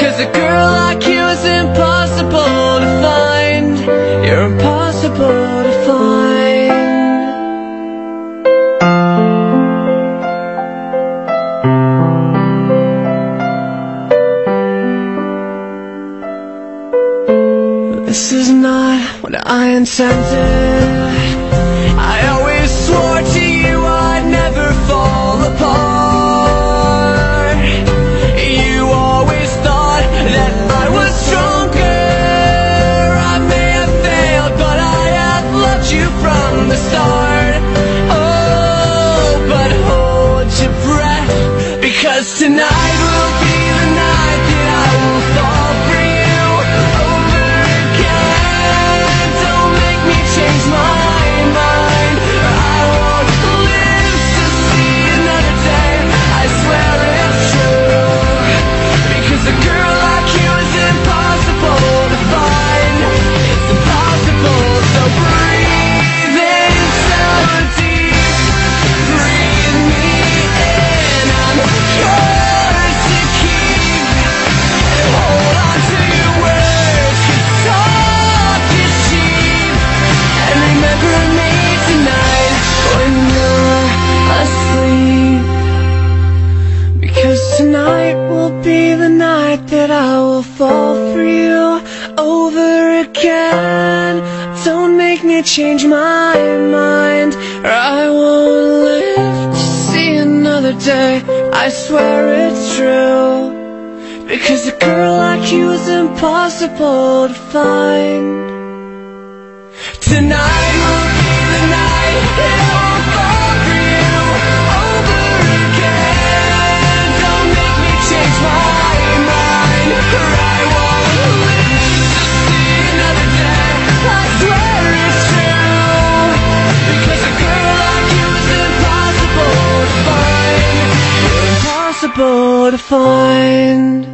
Because a girl like you is impossible to find. You're impossible to find. This is not what I intended. Because tonight fall for you over again. Don't make me change my mind, or I won't live to see another day. I swear it's true. Because a girl like you is impossible to find. Tonight impossible to find.